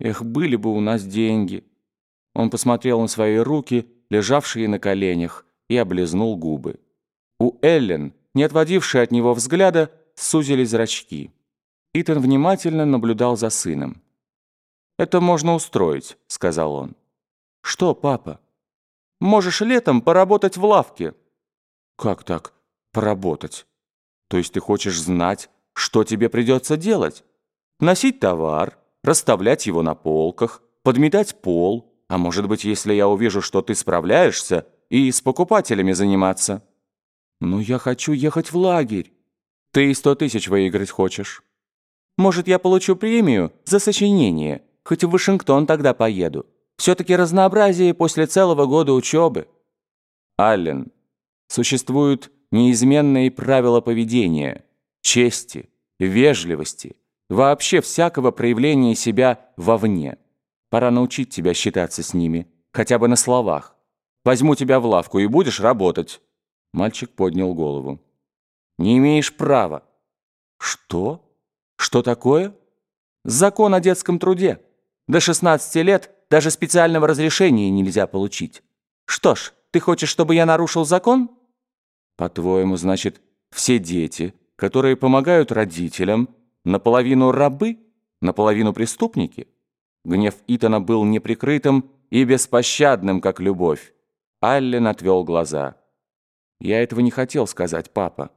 Эх, были бы у нас деньги. Он посмотрел на свои руки, лежавшие на коленях, и облизнул губы. У Эллен, не отводившей от него взгляда, сузили зрачки. Итан внимательно наблюдал за сыном. «Это можно устроить», — сказал он. «Что, папа?» «Можешь летом поработать в лавке». «Как так? Поработать? То есть ты хочешь знать, что тебе придется делать? Носить товар, расставлять его на полках, подметать пол, а может быть, если я увижу, что ты справляешься, и с покупателями заниматься». «Ну, я хочу ехать в лагерь». «Ты сто тысяч выиграть хочешь?» «Может, я получу премию за сочинение?» Хоть в Вашингтон тогда поеду. Все-таки разнообразие после целого года учебы. Аллен, существуют неизменные правила поведения, чести, вежливости, вообще всякого проявления себя вовне. Пора научить тебя считаться с ними, хотя бы на словах. Возьму тебя в лавку и будешь работать. Мальчик поднял голову. Не имеешь права. Что? Что такое? Закон о детском труде. До 16 лет даже специального разрешения нельзя получить. Что ж, ты хочешь, чтобы я нарушил закон? По-твоему, значит, все дети, которые помогают родителям, наполовину рабы, наполовину преступники? Гнев Итана был неприкрытым и беспощадным, как любовь. Аллен отвел глаза. «Я этого не хотел сказать, папа».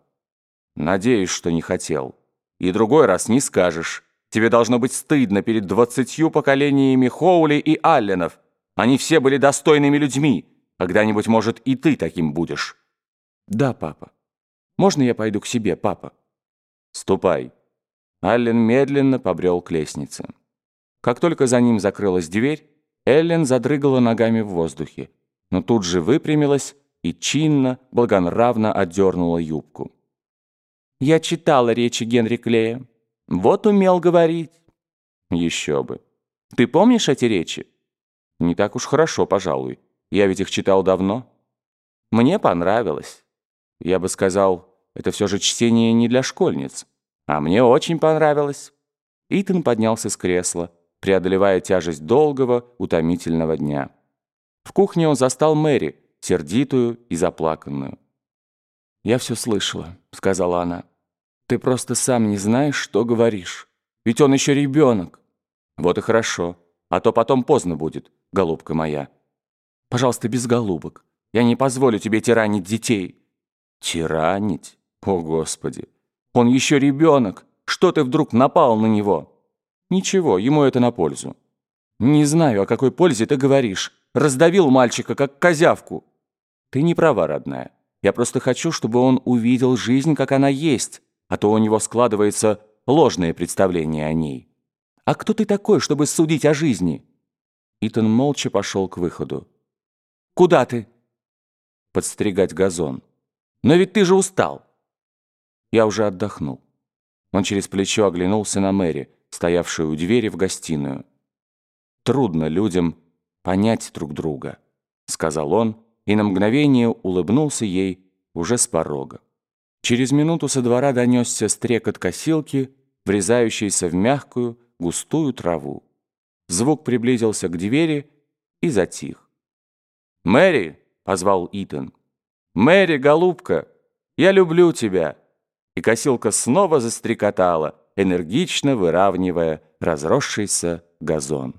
«Надеюсь, что не хотел. И другой раз не скажешь. Тебе должно быть стыдно перед двадцатью поколениями Хоули и Алленов. Они все были достойными людьми. Когда-нибудь, может, и ты таким будешь. Да, папа. Можно я пойду к себе, папа? Ступай. Аллен медленно побрел к лестнице. Как только за ним закрылась дверь, Эллен задрыгала ногами в воздухе, но тут же выпрямилась и чинно, благонравно отдернула юбку. «Я читала речи Генри Клея. Вот умел говорить. Еще бы. Ты помнишь эти речи? Не так уж хорошо, пожалуй. Я ведь их читал давно. Мне понравилось. Я бы сказал, это все же чтение не для школьниц. А мне очень понравилось. Итан поднялся с кресла, преодолевая тяжесть долгого, утомительного дня. В кухне он застал Мэри, сердитую и заплаканную. «Я все слышала», — сказала она. Ты просто сам не знаешь, что говоришь. Ведь он еще ребенок. Вот и хорошо. А то потом поздно будет, голубка моя. Пожалуйста, без голубок. Я не позволю тебе тиранить детей. Тиранить? О, Господи. Он еще ребенок. Что ты вдруг напал на него? Ничего, ему это на пользу. Не знаю, о какой пользе ты говоришь. Раздавил мальчика, как козявку. Ты не права, родная. Я просто хочу, чтобы он увидел жизнь, как она есть а то у него складывается ложное представление о ней. А кто ты такой, чтобы судить о жизни?» Итан молча пошел к выходу. «Куда ты?» «Подстригать газон. Но ведь ты же устал!» Я уже отдохнул. Он через плечо оглянулся на Мэри, стоявшую у двери в гостиную. «Трудно людям понять друг друга», — сказал он, и на мгновение улыбнулся ей уже с порога. Через минуту со двора донесся стрекот косилки, врезающийся в мягкую, густую траву. Звук приблизился к двери и затих. «Мэри!» — позвал Итан. «Мэри, голубка, я люблю тебя!» И косилка снова застрекотала, энергично выравнивая разросшийся газон.